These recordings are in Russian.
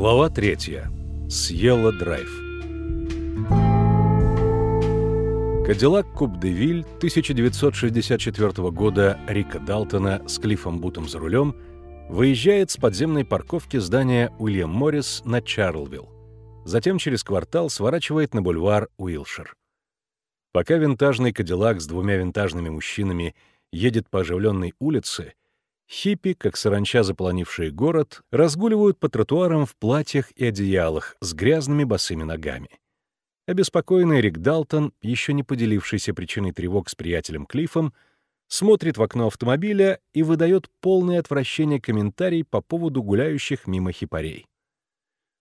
Глава третья. Съела драйв. Кадиллак Куб-де-Виль 1964 года Рика Далтона с Клиффом Бутом за рулем выезжает с подземной парковки здания Уильям Моррис на Чарлвилл. Затем через квартал сворачивает на бульвар Уилшир. Пока винтажный Кадиллак с двумя винтажными мужчинами едет по оживленной улице, Хиппи, как саранча заполонившие город, разгуливают по тротуарам в платьях и одеялах с грязными босыми ногами. Обеспокоенный Рик Далтон, еще не поделившийся причиной тревог с приятелем Клиффом, смотрит в окно автомобиля и выдает полное отвращение комментарий по поводу гуляющих мимо хипарей.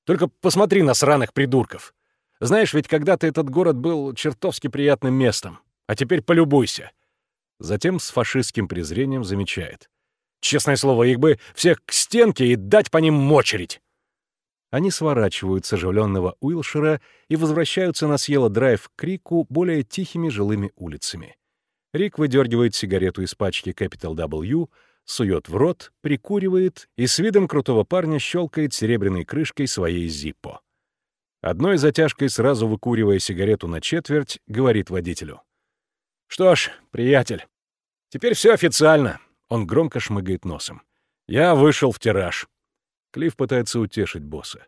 «Только посмотри на сраных придурков! Знаешь, ведь когда-то этот город был чертовски приятным местом, а теперь полюбуйся!» Затем с фашистским презрением замечает — Честное слово, их бы всех к стенке и дать по ним мочерить. Они сворачивают с оживленного Уилшира и возвращаются на Съела-драйв к Рику более тихими жилыми улицами. Рик выдергивает сигарету из пачки Capital W, сует в рот, прикуривает и с видом крутого парня щелкает серебряной крышкой своей Зиппо. Одной затяжкой, сразу выкуривая сигарету на четверть, говорит водителю. «Что ж, приятель, теперь все официально. Он громко шмыгает носом. «Я вышел в тираж». Клифф пытается утешить босса.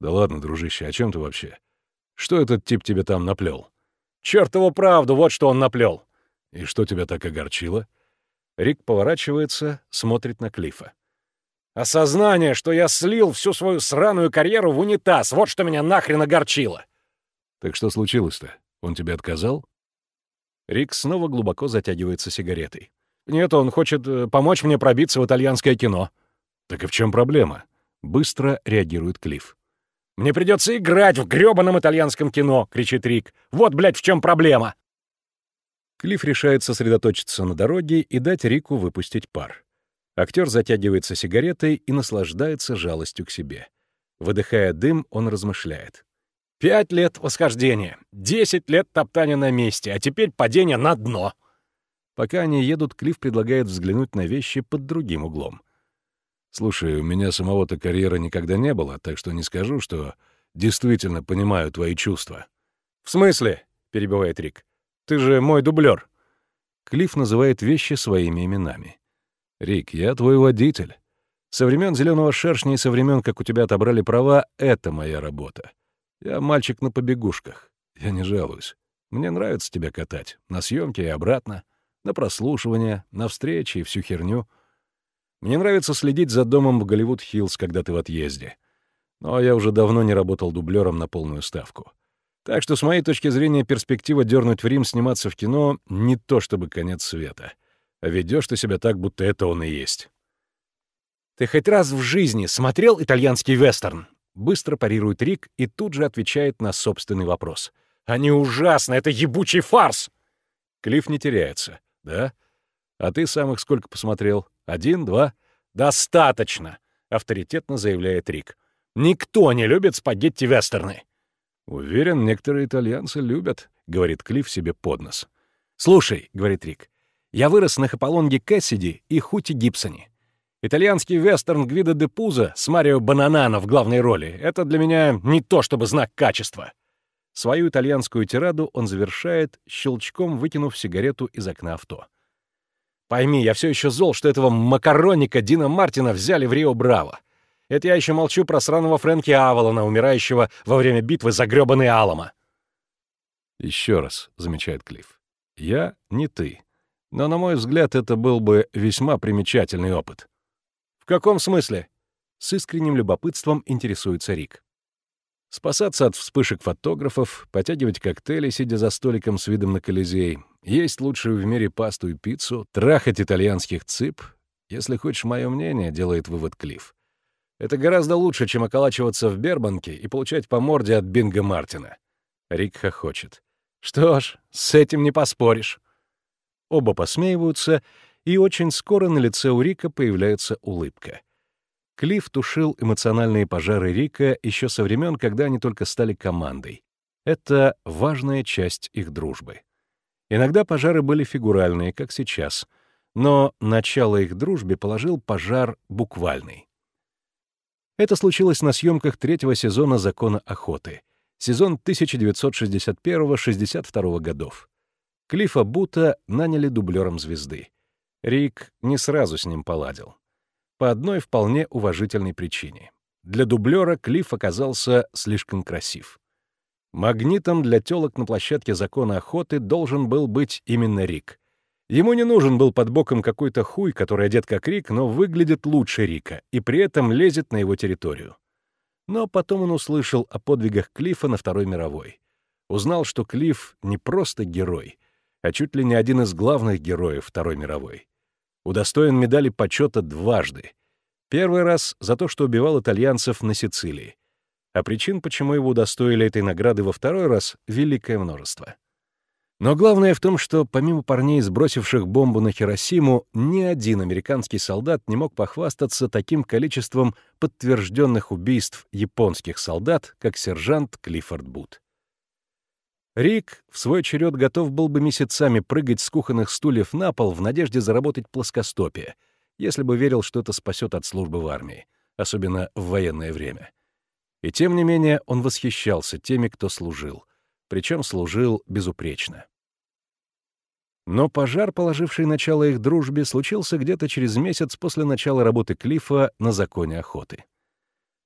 «Да ладно, дружище, о чем ты вообще? Что этот тип тебе там наплел?» «Чёртову правду, вот что он наплел!» «И что тебя так огорчило?» Рик поворачивается, смотрит на Клиффа. «Осознание, что я слил всю свою сраную карьеру в унитаз, вот что меня нахрен огорчило!» «Так что случилось-то? Он тебе отказал?» Рик снова глубоко затягивается сигаретой. Нет, он хочет э, помочь мне пробиться в итальянское кино. Так и в чем проблема? Быстро реагирует Клифф. «Мне придется играть в грёбаном итальянском кино!» — кричит Рик. «Вот, блядь, в чем проблема!» Клифф решает сосредоточиться на дороге и дать Рику выпустить пар. Актер затягивается сигаретой и наслаждается жалостью к себе. Выдыхая дым, он размышляет. «Пять лет восхождения, десять лет топтания на месте, а теперь падение на дно!» Пока они едут, Клифф предлагает взглянуть на вещи под другим углом. «Слушай, у меня самого-то карьеры никогда не было, так что не скажу, что действительно понимаю твои чувства». «В смысле?» — перебивает Рик. «Ты же мой дублер». Клифф называет вещи своими именами. «Рик, я твой водитель. Со времен зеленого шершня и со времен, как у тебя отобрали права, это моя работа. Я мальчик на побегушках. Я не жалуюсь. Мне нравится тебя катать. На съемке и обратно на прослушивание, на встречи и всю херню. Мне нравится следить за домом в Голливуд-Хиллз, когда ты в отъезде. Но я уже давно не работал дублером на полную ставку. Так что, с моей точки зрения, перспектива дернуть в Рим сниматься в кино — не то чтобы конец света. А ведешь ты себя так, будто это он и есть. «Ты хоть раз в жизни смотрел итальянский вестерн?» Быстро парирует Рик и тут же отвечает на собственный вопрос. «Они ужасны! Это ебучий фарс!» Клифф не теряется. «Да? А ты сам их сколько посмотрел? Один, два?» «Достаточно!» — авторитетно заявляет Рик. «Никто не любит спагетти-вестерны!» «Уверен, некоторые итальянцы любят», — говорит Клифф себе под нос. «Слушай», — говорит Рик, — «я вырос на Хаполонге Кэссиди и Хути Гибсоне. Итальянский вестерн Гвида де Пуза с Марио Бананано в главной роли — это для меня не то чтобы знак качества. Свою итальянскую тираду он завершает, щелчком выкинув сигарету из окна авто. «Пойми, я все еще зол, что этого макароника Дина Мартина взяли в Рио-Браво. Это я еще молчу про сраного Фрэнки Авалона, умирающего во время битвы за грёбаный Алама». «Еще раз», — замечает Клифф, — «я не ты. Но, на мой взгляд, это был бы весьма примечательный опыт». «В каком смысле?» С искренним любопытством интересуется Рик. Спасаться от вспышек фотографов, потягивать коктейли, сидя за столиком с видом на Колизей, есть лучшую в мире пасту и пиццу, трахать итальянских цип. Если хочешь мое мнение, делает вывод Клифф. Это гораздо лучше, чем околачиваться в Бербанке и получать по морде от Бинга Мартина. Рик хохочет. Что ж, с этим не поспоришь. Оба посмеиваются, и очень скоро на лице у Рика появляется улыбка — Клифф тушил эмоциональные пожары Рика еще со времен, когда они только стали командой. Это важная часть их дружбы. Иногда пожары были фигуральные, как сейчас, но начало их дружбе положил пожар буквальный. Это случилось на съемках третьего сезона «Закона охоты», сезон 1961-62 годов. Клиффа Бута наняли дублером звезды. Рик не сразу с ним поладил. По одной вполне уважительной причине. Для дублера Клифф оказался слишком красив. Магнитом для телок на площадке закона охоты должен был быть именно Рик. Ему не нужен был под боком какой-то хуй, который одет как Рик, но выглядит лучше Рика, и при этом лезет на его территорию. Но потом он услышал о подвигах Клиффа на Второй мировой. Узнал, что Клифф не просто герой, а чуть ли не один из главных героев Второй мировой. Удостоен медали почета дважды. Первый раз за то, что убивал итальянцев на Сицилии. А причин, почему его удостоили этой награды во второй раз, великое множество. Но главное в том, что помимо парней, сбросивших бомбу на Хиросиму, ни один американский солдат не мог похвастаться таким количеством подтвержденных убийств японских солдат, как сержант Клиффорд Бут. Рик в свой черед готов был бы месяцами прыгать с кухонных стульев на пол в надежде заработать плоскостопие, если бы верил, что это спасет от службы в армии, особенно в военное время. И тем не менее он восхищался теми, кто служил — причем служил безупречно. Но пожар, положивший начало их дружбе, случился где-то через месяц после начала работы Клиффа на «Законе охоты».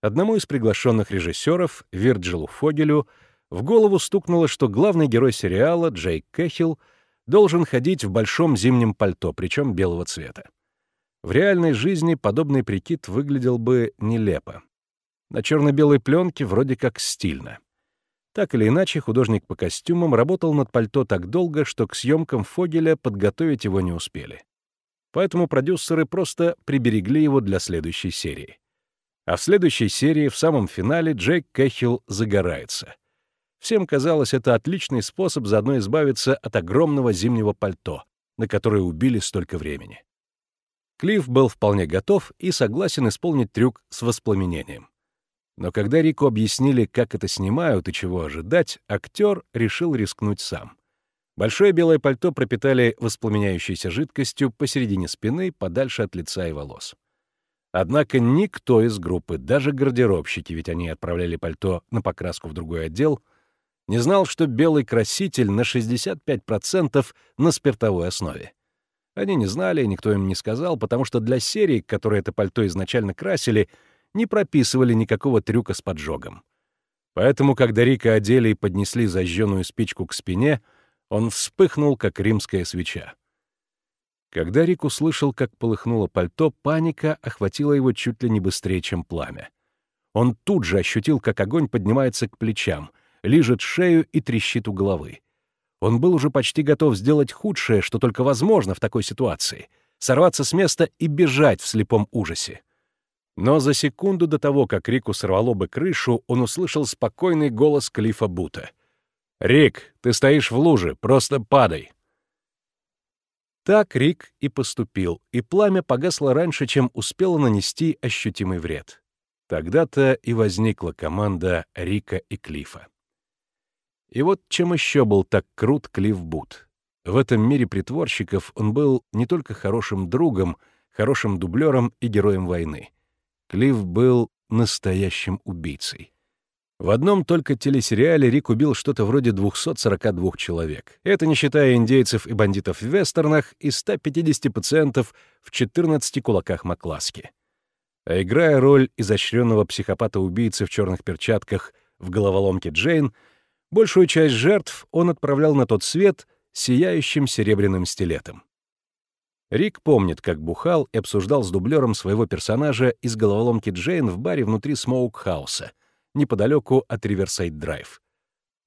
Одному из приглашенных режиссеров, Вирджилу Фогелю, в голову стукнуло, что главный герой сериала, Джейк Кэхилл, должен ходить в большом зимнем пальто, причем белого цвета. В реальной жизни подобный прикид выглядел бы нелепо. На черно-белой пленке вроде как стильно. Так или иначе, художник по костюмам работал над пальто так долго, что к съемкам Фогеля подготовить его не успели. Поэтому продюсеры просто приберегли его для следующей серии. А в следующей серии, в самом финале, Джейк Кэхилл загорается. Всем казалось, это отличный способ заодно избавиться от огромного зимнего пальто, на которое убили столько времени. Клифф был вполне готов и согласен исполнить трюк с воспламенением. Но когда Рику объяснили, как это снимают и чего ожидать, актер решил рискнуть сам. Большое белое пальто пропитали воспламеняющейся жидкостью посередине спины, подальше от лица и волос. Однако никто из группы, даже гардеробщики, ведь они отправляли пальто на покраску в другой отдел, не знал, что белый краситель на 65% на спиртовой основе. Они не знали, никто им не сказал, потому что для серии, которые это пальто изначально красили, не прописывали никакого трюка с поджогом. Поэтому, когда Рика одели и поднесли зажженную спичку к спине, он вспыхнул, как римская свеча. Когда Рик услышал, как полыхнуло пальто, паника охватила его чуть ли не быстрее, чем пламя. Он тут же ощутил, как огонь поднимается к плечам, лижет шею и трещит у головы. Он был уже почти готов сделать худшее, что только возможно в такой ситуации — сорваться с места и бежать в слепом ужасе. Но за секунду до того, как Рику сорвало бы крышу, он услышал спокойный голос Клифа Бута. «Рик, ты стоишь в луже, просто падай!» Так Рик и поступил, и пламя погасло раньше, чем успело нанести ощутимый вред. Тогда-то и возникла команда Рика и Клифа. И вот чем еще был так крут Клифф Бут. В этом мире притворщиков он был не только хорошим другом, хорошим дублером и героем войны — Клифф был настоящим убийцей. В одном только телесериале Рик убил что-то вроде 242 человек. Это не считая индейцев и бандитов в вестернах и 150 пациентов в 14 кулаках Макласки. А играя роль изощренного психопата-убийцы в черных перчатках в головоломке Джейн, большую часть жертв он отправлял на тот свет сияющим серебряным стилетом. Рик помнит, как бухал и обсуждал с дублером своего персонажа из головоломки Джейн в баре внутри Смоук-хауса, неподалеку от Риверсайд-драйв.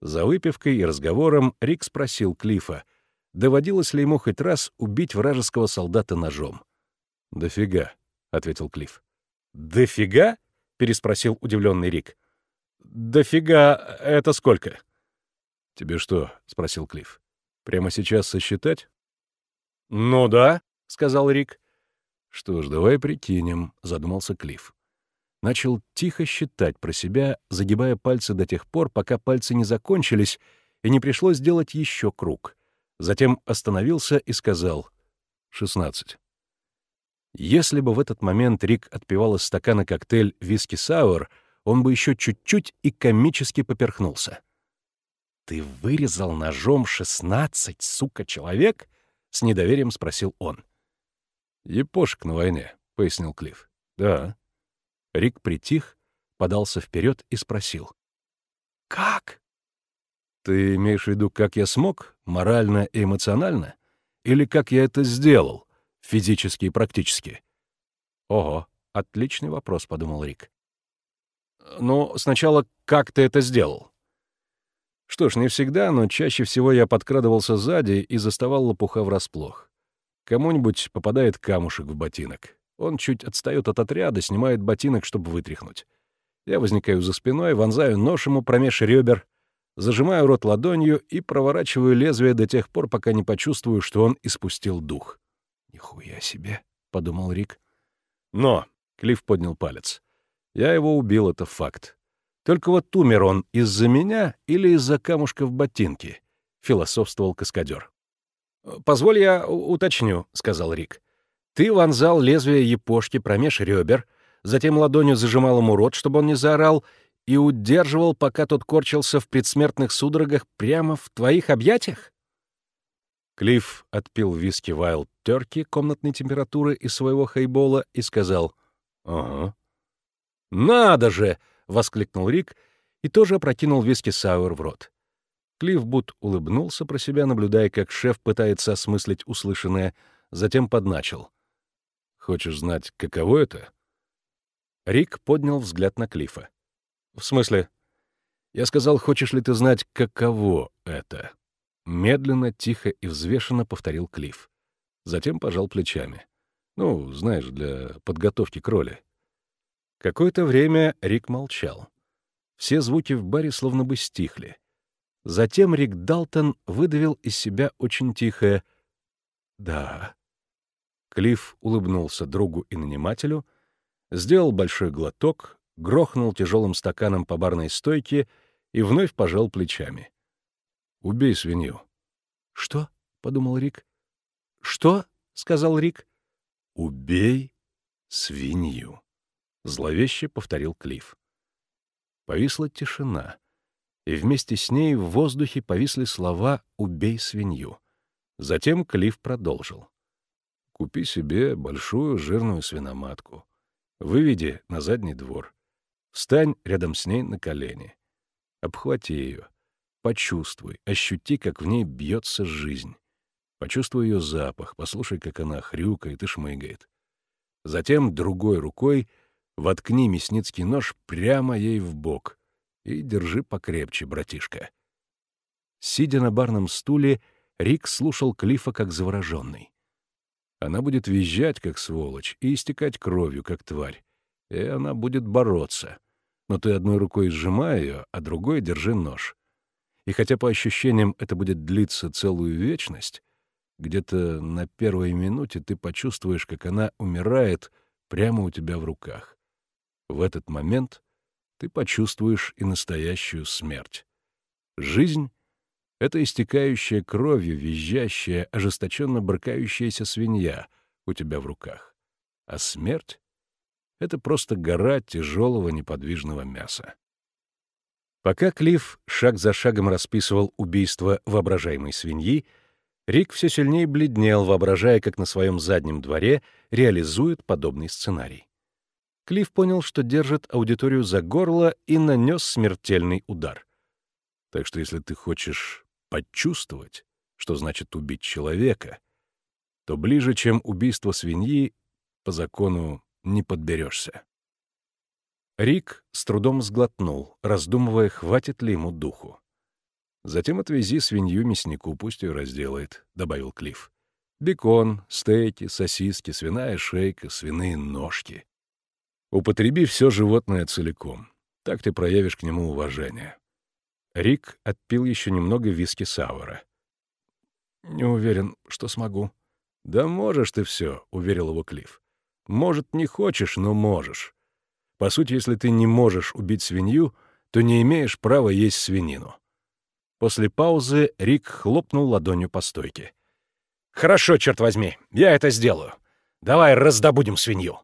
За выпивкой и разговором Рик спросил Клифа, доводилось ли ему хоть раз убить вражеского солдата ножом. «Дофига», — ответил Клифф. «Дофига?» — переспросил удивленный Рик. «Дофига — это сколько?» «Тебе что?» — спросил Клифф. «Прямо сейчас сосчитать?» «Ну да», — сказал Рик. «Что ж, давай прикинем», — задумался Клифф. Начал тихо считать про себя, загибая пальцы до тех пор, пока пальцы не закончились, и не пришлось сделать еще круг. Затем остановился и сказал «шестнадцать». Если бы в этот момент Рик отпивал из стакана коктейль виски-сауэр, он бы еще чуть-чуть и комически поперхнулся. «Ты вырезал ножом шестнадцать, сука, человек?» — с недоверием спросил он. «Епошек на войне», — пояснил Клифф. «Да». Рик притих, подался вперед и спросил. «Как?» «Ты имеешь в виду, как я смог, морально и эмоционально? Или как я это сделал, физически и практически?» «Ого, отличный вопрос», — подумал Рик. «Ну, сначала, как ты это сделал?» Что ж, не всегда, но чаще всего я подкрадывался сзади и заставал лопуха врасплох. Кому-нибудь попадает камушек в ботинок. Он чуть отстает от отряда, снимает ботинок, чтобы вытряхнуть. Я возникаю за спиной, вонзаю нож ему промеж ребер, зажимаю рот ладонью и проворачиваю лезвие до тех пор, пока не почувствую, что он испустил дух. «Нихуя себе», — подумал Рик. «Но», — Клифф поднял палец, — «я его убил, это факт. Только вот умер он из-за меня или из-за камушка в ботинке», — философствовал каскадер. «Позволь я уточню», — сказал Рик. «Ты вонзал лезвие епошки промеж ребер, затем ладонью зажимал ему рот, чтобы он не заорал, и удерживал, пока тот корчился в предсмертных судорогах прямо в твоих объятиях?» Клифф отпил виски Wild Turkey комнатной температуры из своего хайбола и сказал «Ага». «Надо же!» — воскликнул Рик и тоже опрокинул виски Сауэр в рот. Клифф Бут улыбнулся про себя, наблюдая, как шеф пытается осмыслить услышанное, затем подначил. «Хочешь знать, каково это?» Рик поднял взгляд на Клиффа. «В смысле?» «Я сказал, хочешь ли ты знать, каково это?» Медленно, тихо и взвешенно повторил Клифф. Затем пожал плечами. «Ну, знаешь, для подготовки к роли». Какое-то время Рик молчал. Все звуки в баре словно бы стихли. Затем Рик Далтон выдавил из себя очень тихое «Да». Клифф улыбнулся другу и нанимателю, сделал большой глоток, грохнул тяжелым стаканом по барной стойке и вновь пожал плечами. «Убей свинью». «Что?» — подумал Рик. «Что?» — сказал Рик. «Убей свинью», — зловеще повторил Клифф. Повисла тишина, и вместе с ней в воздухе повисли слова «убей свинью». Затем Клифф продолжил. «Купи себе большую жирную свиноматку. Выведи на задний двор. Встань рядом с ней на колени. Обхвати ее. Почувствуй, ощути, как в ней бьется жизнь. Почувствуй ее запах, послушай, как она хрюкает и шмыгает. Затем другой рукой воткни мясницкий нож прямо ей в бок и держи покрепче, братишка. Сидя на барном стуле, Рик слушал Клифа как завороженный. Она будет визжать, как сволочь, и истекать кровью, как тварь и она будет бороться. Но ты одной рукой сжимай ее, а другой держи нож. И хотя по ощущениям это будет длиться целую вечность, где-то на первой минуте ты почувствуешь, как она умирает прямо у тебя в руках. В этот момент ты почувствуешь и настоящую смерть. Жизнь — это истекающая кровью, визжащая, ожесточенно брыкающаяся свинья у тебя в руках. А смерть это просто гора тяжелого неподвижного мяса. Пока Клифф шаг за шагом расписывал убийство воображаемой свиньи, Рик все сильнее бледнел, воображая, как на своем заднем дворе реализует подобный сценарий. Клифф понял, что держит аудиторию за горло и нанес смертельный удар. Так что если ты хочешь почувствовать, что значит убить человека, то ближе, чем убийство свиньи, по закону не подберешься. Рик с трудом сглотнул, раздумывая, хватит ли ему духу. «Затем отвези свинью мяснику, пусть ее разделает», — добавил Клифф. «Бекон, стейки, сосиски, свиная шейка, свиные ножки. Употреби все животное целиком. Так ты проявишь к нему уважение». Рик отпил еще немного виски Сауэра. «Не уверен, что смогу». «Да можешь ты все», — уверил его Клифф. Может, не хочешь, но можешь. По сути, если ты не можешь убить свинью, то не имеешь права есть свинину. После паузы Рик хлопнул ладонью по стойке. «Хорошо, черт возьми, я это сделаю. Давай раздобудем свинью.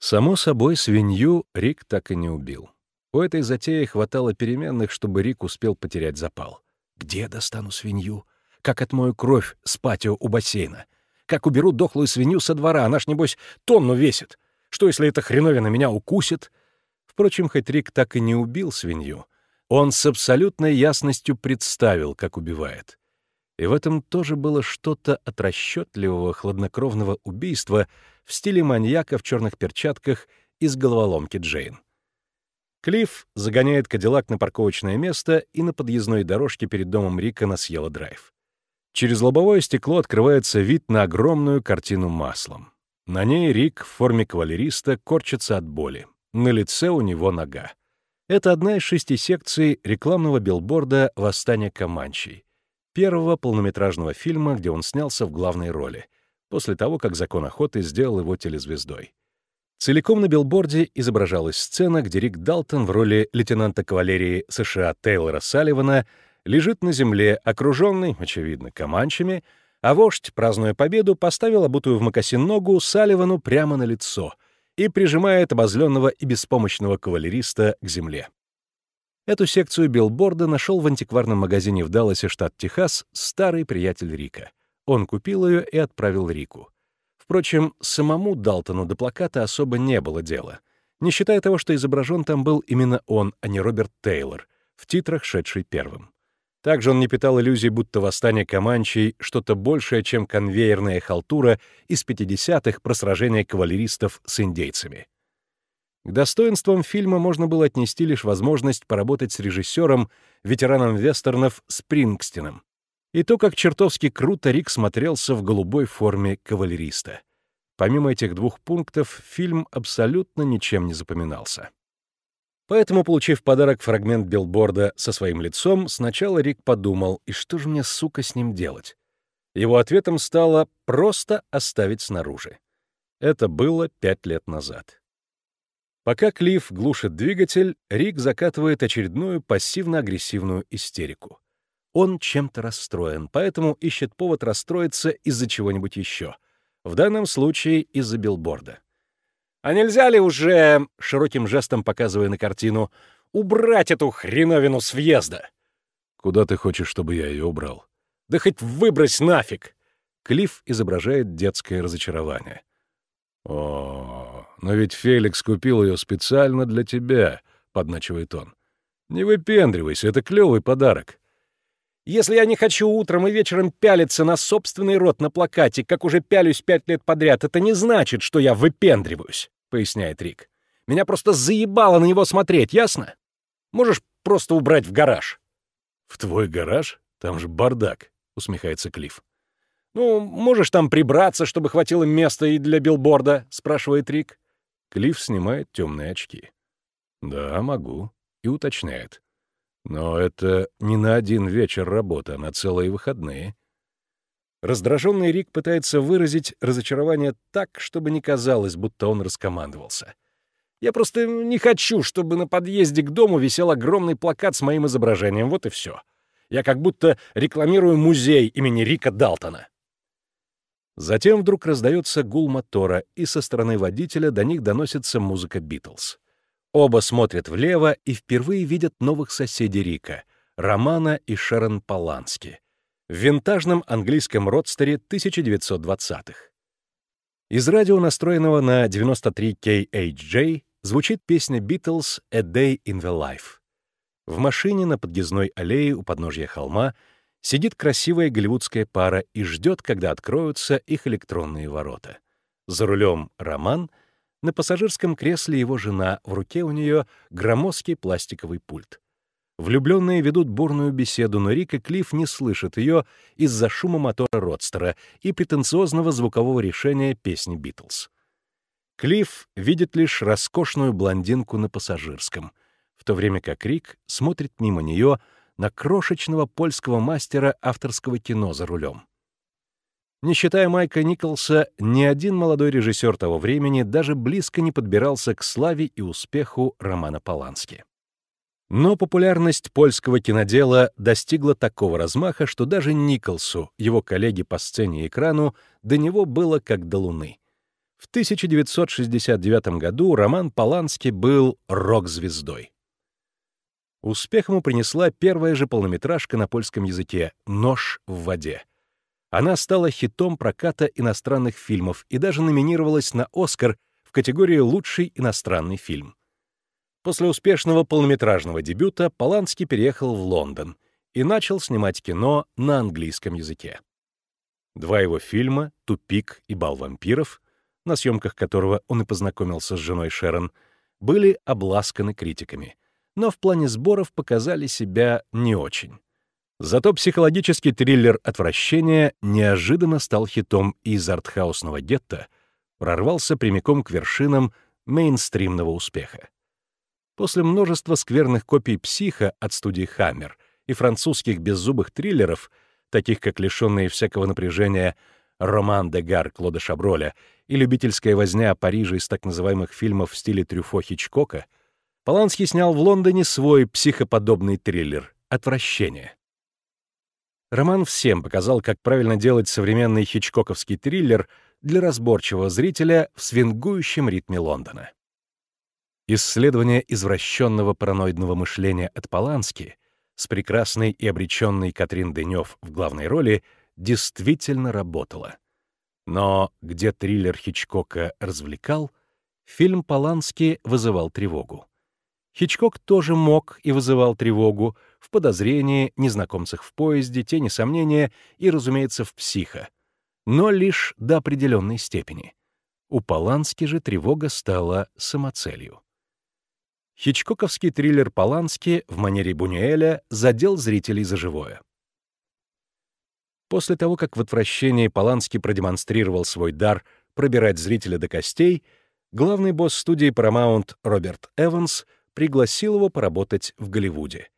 Само собой, свинью Рик так и не убил. У этой затеи хватало переменных, чтобы Рик успел потерять запал. Где достану свинью? Как отмою кровь с патио у бассейна? Как уберу дохлую свинью со двора? Она ж, небось, тонну весит. Что, если эта хреновина меня укусит? Впрочем, хоть Рик так и не убил свинью, он с абсолютной ясностью представил, как убивает. И в этом тоже было что-то от расчетливого, хладнокровного убийства в стиле маньяка в черных перчатках из головоломки Джейн. Клифф загоняет Кадиллак на парковочное место и на подъездной дорожке перед домом Рика на Сьелла-драйв. Через лобовое стекло открывается вид на огромную картину маслом. На ней Рик в форме кавалериста корчится от боли. На лице у него нога. Это одна из шести секций рекламного билборда «Восстание Команчей», первого полнометражного фильма, где он снялся в главной роли, после того, как «Закон охоты» сделал его телезвездой. Целиком на билборде изображалась сцена, где Рик Далтон в роли лейтенанта кавалерии США Тейлора Салливана лежит на земле, окруженный, очевидно, команчами, а вождь, празднуя победу, поставил обутую в мокасин ногу Салливану прямо на лицо и прижимает обозленного и беспомощного кавалериста к земле. Эту секцию билборда нашел в антикварном магазине в Далласе, штат Техас, старый приятель Рика. Он купил ее и отправил Рику. Впрочем, самому Далтону до плаката особо не было дела, не считая того, что изображен там был именно он, а не Роберт Тейлор, в титрах шедший первым. Также он не питал иллюзий, будто восстание Команчей — что-то большее, чем конвейерная халтура из 50-х про сражение кавалеристов с индейцами. К достоинствам фильма можно было отнести лишь возможность поработать с режиссером, ветераном вестернов Спрингстином, и то, как чертовски круто Рик смотрелся в голубой форме кавалериста. Помимо этих двух пунктов, фильм абсолютно ничем не запоминался. Поэтому, получив подарок фрагмент билборда со своим лицом, сначала Рик подумал, и что же мне, сука, с ним делать? Его ответом стало просто оставить снаружи. Это было пять лет назад. Пока Клифф глушит двигатель, Рик закатывает очередную пассивно-агрессивную истерику. Он чем-то расстроен, поэтому ищет повод расстроиться из-за чего-нибудь еще. В данном случае из-за билборда. «А нельзя ли уже, — широким жестом показывая на картину, — убрать эту хреновину с въезда?» «Куда ты хочешь, чтобы я ее убрал?» «Да хоть выбрось нафиг!» Клифф изображает детское разочарование. «О, но ведь Феликс купил ее специально для тебя», — подначивает он. «Не выпендривайся, это клевый подарок. Если я не хочу утром и вечером пялиться на собственный рот на плакате, как уже пялюсь пять лет подряд, это не значит, что я выпендриваюсь», — поясняет Рик. «Меня просто заебало на него смотреть, ясно? Можешь просто убрать в гараж». «В твой гараж? Там же бардак», — усмехается Клифф. «Ну, можешь там прибраться, чтобы хватило места и для билборда?» — спрашивает Рик. Клифф снимает темные очки. «Да, могу», и уточняет. Но это не на один вечер работа, а на целые выходные. Раздраженный Рик пытается выразить разочарование так, чтобы не казалось, будто он раскомандовался. Я просто не хочу, чтобы на подъезде к дому висел огромный плакат с моим изображением, вот и все. Я как будто рекламирую музей имени Рика Далтона. Затем вдруг раздается гул мотора, и со стороны водителя до них доносится музыка «Битлз». Оба смотрят влево и впервые видят новых соседей Рика — Романа и Шерон Полански в винтажном английском родстере 1920-х. Из радио, настроенного на 93 KHJ, звучит песня Beatles «A Day in the Life». В машине на подъездной аллее у подножья холма сидит красивая голливудская пара и ждет, когда откроются их электронные ворота. За рулем Роман — на пассажирском кресле его жена, в руке у нее громоздкий пластиковый пульт. Влюбленные ведут бурную беседу, но Рик и Клифф не слышат ее из-за шума мотора Родстера и претенциозного звукового решения песни «Битлз». Клифф видит лишь роскошную блондинку на пассажирском, в то время как Рик смотрит мимо нее на крошечного польского мастера авторского кино за рулем. Не считая Майка Николса, ни один молодой режиссер того времени даже близко не подбирался к славе и успеху Романа Полански. Но популярность польского кинодела достигла такого размаха, что даже Николсу, его коллеге по сцене и экрану, до него было как до луны. В 1969 году Роман Поланский был рок-звездой. Успех ему принесла первая же полнометражка на польском языке «Нож в воде». Она стала хитом проката иностранных фильмов и даже номинировалась на «Оскар» в категории «Лучший иностранный фильм». После успешного полнометражного дебюта Поланский переехал в Лондон и начал снимать кино на английском языке. Два его фильма «Тупик» и «Бал вампиров», на съемках которого он и познакомился с женой Шерон, были обласканы критиками, но в плане сборов показали себя не очень. Зато психологический триллер «Отвращение» неожиданно стал хитом из артхаусного гетто, прорвался прямиком к вершинам мейнстримного успеха. После множества скверных копий «Психа» от студии «Хаммер» и французских беззубых триллеров, таких как лишенные всякого напряжения «Роман де Гар» Клода Шаброля и любительская возня о Париже из так называемых фильмов в стиле Трюфо Хичкока, Поланский снял в Лондоне свой психоподобный триллер «Отвращение». Роман всем показал, как правильно делать современный хичкоковский триллер для разборчивого зрителя в свингующем ритме Лондона. Исследование извращенного параноидного мышления от Полански с прекрасной и обреченной Катрин Денев в главной роли действительно работало. Но где триллер Хичкока развлекал, фильм Полански вызывал тревогу. Хичкок тоже мог и вызывал тревогу в подозрении, незнакомцах в поезде, тени сомнения и, разумеется, в психо. Но лишь до определенной степени. У Полански же тревога стала самоцелью. Хичкоковский триллер Полански в манере Бунюэля задел зрителей за живое. После того, как в отвращении Полански продемонстрировал свой дар пробирать зрителя до костей, главный босс студии Paramount Роберт Эванс пригласил его поработать в Голливуде.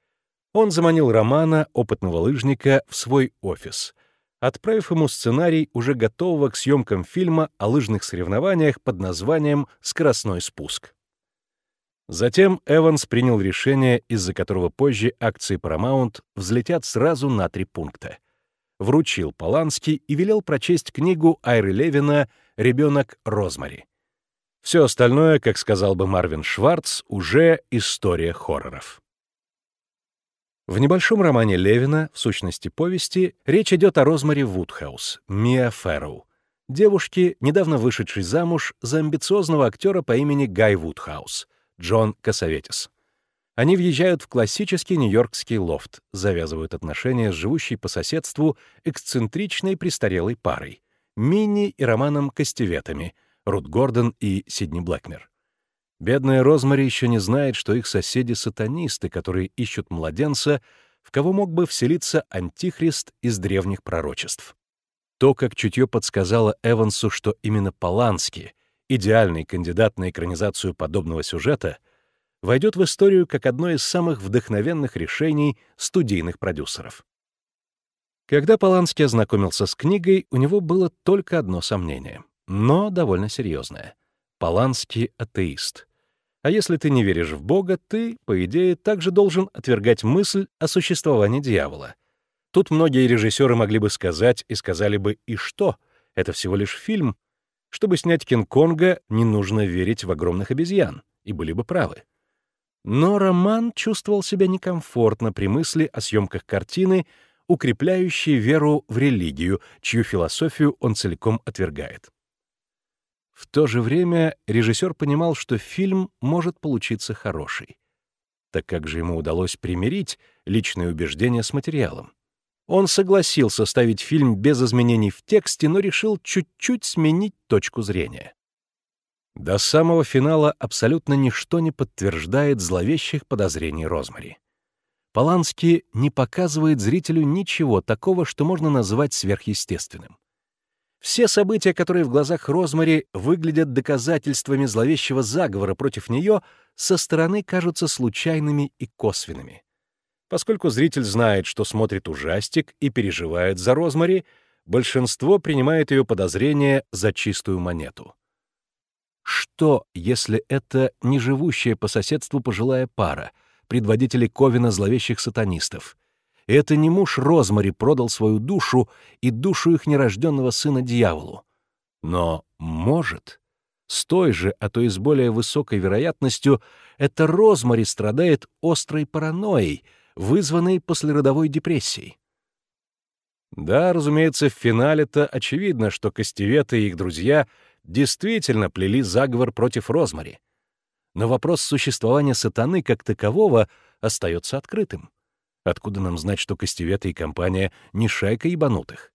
Он заманил Романа, опытного лыжника, в свой офис, отправив ему сценарий уже готового к съемкам фильма о лыжных соревнованиях под названием «Скоростной спуск». Затем Эванс принял решение, из-за которого позже акции Paramount взлетят сразу на три пункта. Вручил Полански и велел прочесть книгу Айры Левина «Ребенок Розмари». Все остальное, как сказал бы Марвин Шварц, уже история хорроров. В небольшом романе Левина, в сущности повести, речь идет о Розмари Вудхаус, Миа Фэрроу, девушке, недавно вышедшей замуж за амбициозного актера по имени Гай Вудхаус, Джон Касаветис. Они въезжают в классический нью-йоркский лофт, завязывают отношения с живущей по соседству эксцентричной престарелой парой — Минни и Романом Костеветами, Рут Гордон и Сидни Блэкмер. Бедная Розмари еще не знает, что их соседи — сатанисты, которые ищут младенца, в кого мог бы вселиться антихрист из древних пророчеств. То, как чутье подсказало Эвансу, что именно Полански идеальный кандидат на экранизацию подобного сюжета, войдет в историю как одно из самых вдохновенных решений студийных продюсеров. Когда Поланский ознакомился с книгой, у него было только одно сомнение, но довольно серьезное. Поланский — атеист. А если ты не веришь в Бога, ты, по идее, также должен отвергать мысль о существовании дьявола. Тут многие режиссеры могли бы сказать и сказали бы «и что?» Это всего лишь фильм, чтобы снять Кинг-Конга, не нужно верить в огромных обезьян, и были бы правы. Но Роман чувствовал себя некомфортно при мысли о съемках картины, укрепляющей веру в религию, чью философию он целиком отвергает. В то же время режиссер понимал, что фильм может получиться хороший. Так как же ему удалось примирить личные убеждения с материалом? Он согласился ставить фильм без изменений в тексте, но решил чуть-чуть сменить точку зрения. До самого финала абсолютно ничто не подтверждает зловещих подозрений Розмари. Полански не показывает зрителю ничего такого, что можно назвать сверхъестественным. Все события, которые в глазах Розмари выглядят доказательствами зловещего заговора против нее, со стороны кажутся случайными и косвенными. Поскольку зритель знает, что смотрит ужастик и переживает за Розмари, большинство принимает ее подозрения за чистую монету. Что, если это не живущая по соседству пожилая пара, предводители Ковина зловещих сатанистов. И это не муж Розмари продал свою душу и душу их нерожденного сына дьяволу. Но может, с той же, а то и с более высокой вероятностью, это Розмари страдает острой паранойей, вызванной послеродовой депрессией. Да, разумеется, в финале-то очевидно, что Костеветы и их друзья действительно плели заговор против Розмари. Но вопрос существования сатаны как такового остается открытым. Откуда нам знать, что Костеветы и компания не шайка ебанутых?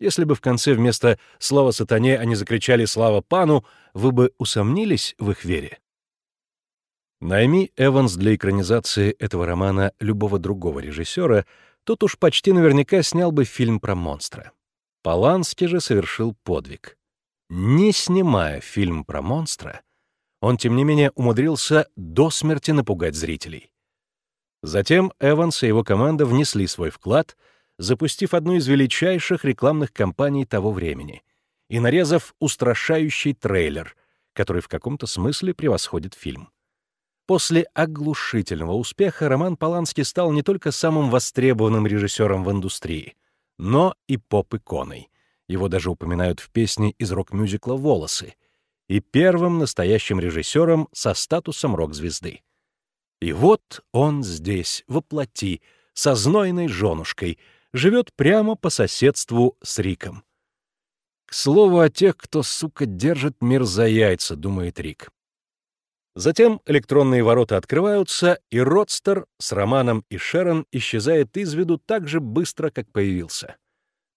Если бы в конце вместо «Слава сатане» они закричали «Слава пану», вы бы усомнились в их вере? Найми Эванс для экранизации этого романа любого другого режиссера, тот уж почти наверняка снял бы фильм про монстра. Полански же совершил подвиг. Не снимая фильм про монстра, он, тем не менее, умудрился до смерти напугать зрителей. Затем Эванс и его команда внесли свой вклад, запустив одну из величайших рекламных кампаний того времени и нарезав устрашающий трейлер, который в каком-то смысле превосходит фильм. После оглушительного успеха Роман Поланский стал не только самым востребованным режиссером в индустрии, но и поп-иконой. Его даже упоминают в песне из рок-мюзикла «Волосы» и первым настоящим режиссером со статусом рок-звезды. И вот он здесь, воплоти, со знойной женушкой, живет прямо по соседству с Риком. К слову о тех, кто, сука, держит мир за яйца, думает Рик. Затем электронные ворота открываются, и Родстер с Романом и Шерон исчезает из виду так же быстро, как появился.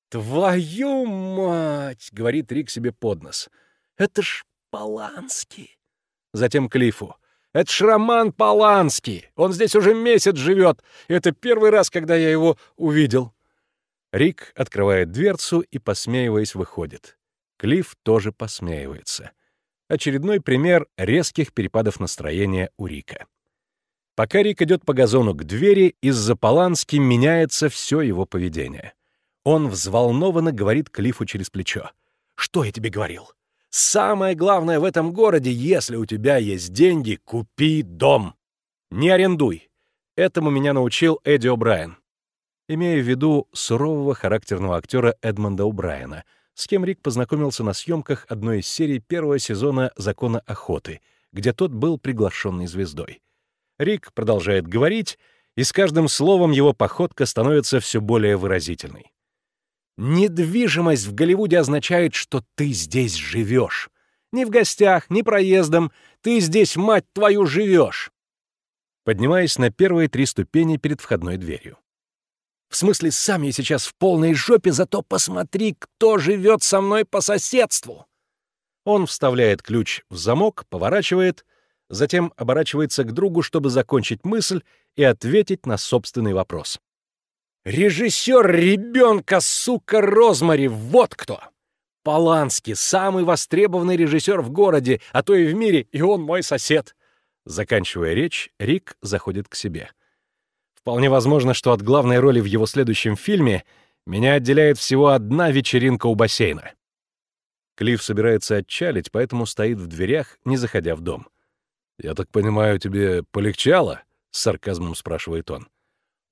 «Твою мать!» — говорит Рик себе под нос. «Это ж Поланский!» Затем Клифу. «Это ж Роман Поланский! Он здесь уже месяц живет! Это первый раз, когда я его увидел!» Рик открывает дверцу и, посмеиваясь, выходит. Клифф тоже посмеивается очередной пример резких перепадов настроения у Рика. Пока Рик идет по газону к двери, из-за Полански меняется все его поведение. Он взволнованно говорит Клифу через плечо. «Что я тебе говорил? Самое главное в этом городе, если у тебя есть деньги, купи дом. Не арендуй. Этому меня научил Эдди О'Брайен. Имея в виду сурового характерного актера Эдмонда О'Брайена — с кем Рик познакомился на съемках одной из серий первого сезона «Закона охоты», где тот был приглашенной звездой. Рик продолжает говорить, и с каждым словом его походка становится все более выразительной. Недвижимость в Голливуде означает, что ты здесь живешь. Ни в гостях, ни проездом. Ты здесь, мать твою, живешь. Поднимаясь на первые три ступени перед входной дверью. В смысле, сам я сейчас в полной жопе, зато посмотри, кто живет со мной по соседству. Он вставляет ключ в замок, поворачивает, затем оборачивается к другу, чтобы закончить мысль и ответить на собственный вопрос. «Режиссер ребенка, сука, Розмари, вот кто! Поланский, самый востребованный режиссер в городе, а то и в мире, и он мой сосед!» Заканчивая речь, Рик заходит к себе. Вполне возможно, что от главной роли в его следующем фильме меня отделяет всего одна вечеринка у бассейна. Клифф собирается отчалить, поэтому стоит в дверях, не заходя в дом. «Я так понимаю, тебе полегчало?» — с сарказмом спрашивает он.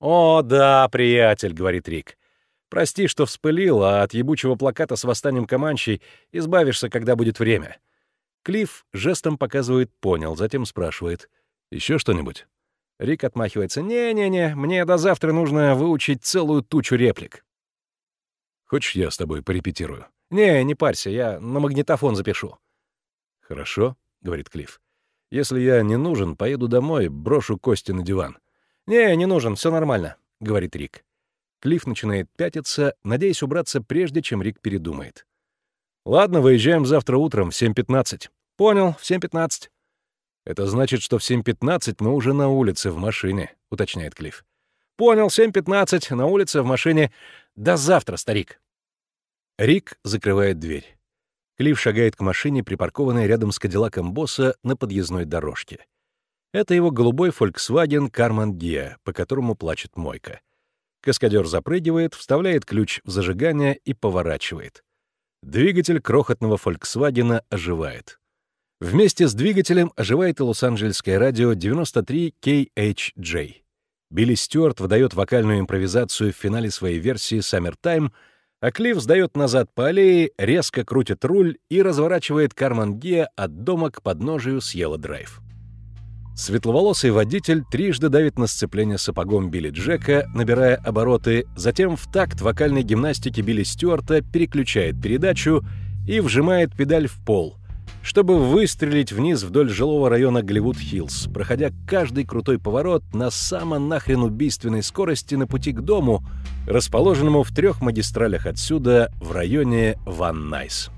«О, да, приятель», — говорит Рик. «Прости, что вспылил, а от ебучего плаката с восстанием Команчей избавишься, когда будет время». Клифф жестом показывает «понял», затем спрашивает. «Еще что-нибудь?» Рик отмахивается. «Не-не-не, мне до завтра нужно выучить целую тучу реплик». «Хочешь, я с тобой порепетирую?» «Не, не парься, я на магнитофон запишу». «Хорошо», — говорит Клифф. «Если я не нужен, поеду домой, брошу кости на диван». «Не, не нужен, все нормально», — говорит Рик. Клифф начинает пятиться, надеясь убраться прежде, чем Рик передумает. «Ладно, выезжаем завтра утром в 7.15». «Понял, в 7.15». «Это значит, что в 7.15 мы уже на улице, в машине», — уточняет Клифф. «Понял, 7.15, на улице, в машине. До завтра, старик». Рик закрывает дверь. Клифф шагает к машине, припаркованной рядом с Кадиллаком босса на подъездной дорожке. Это его голубой Volkswagen Карман Гиа, по которому плачет мойка. Каскадер запрыгивает, вставляет ключ в зажигание и поворачивает. Двигатель крохотного «Фольксвагена» оживает. Вместе с двигателем оживает и лос-анджелесское радио 93 KHJ. Билли Стюарт выдает вокальную импровизацию в финале своей версии «Summertime», а Клифф сдает назад по аллее, резко крутит руль и разворачивает Карман Геа от дома к подножию Сьелла Драйв. Светловолосый водитель трижды давит на сцепление сапогом Билли Джека, набирая обороты, затем в такт вокальной гимнастики Билли Стюарта переключает передачу и вжимает педаль в пол, чтобы выстрелить вниз вдоль жилого района Голливуд-Хиллз, проходя каждый крутой поворот на само нахрен убийственной скорости на пути к дому, расположенному в трех магистралях отсюда в районе Ван Найс.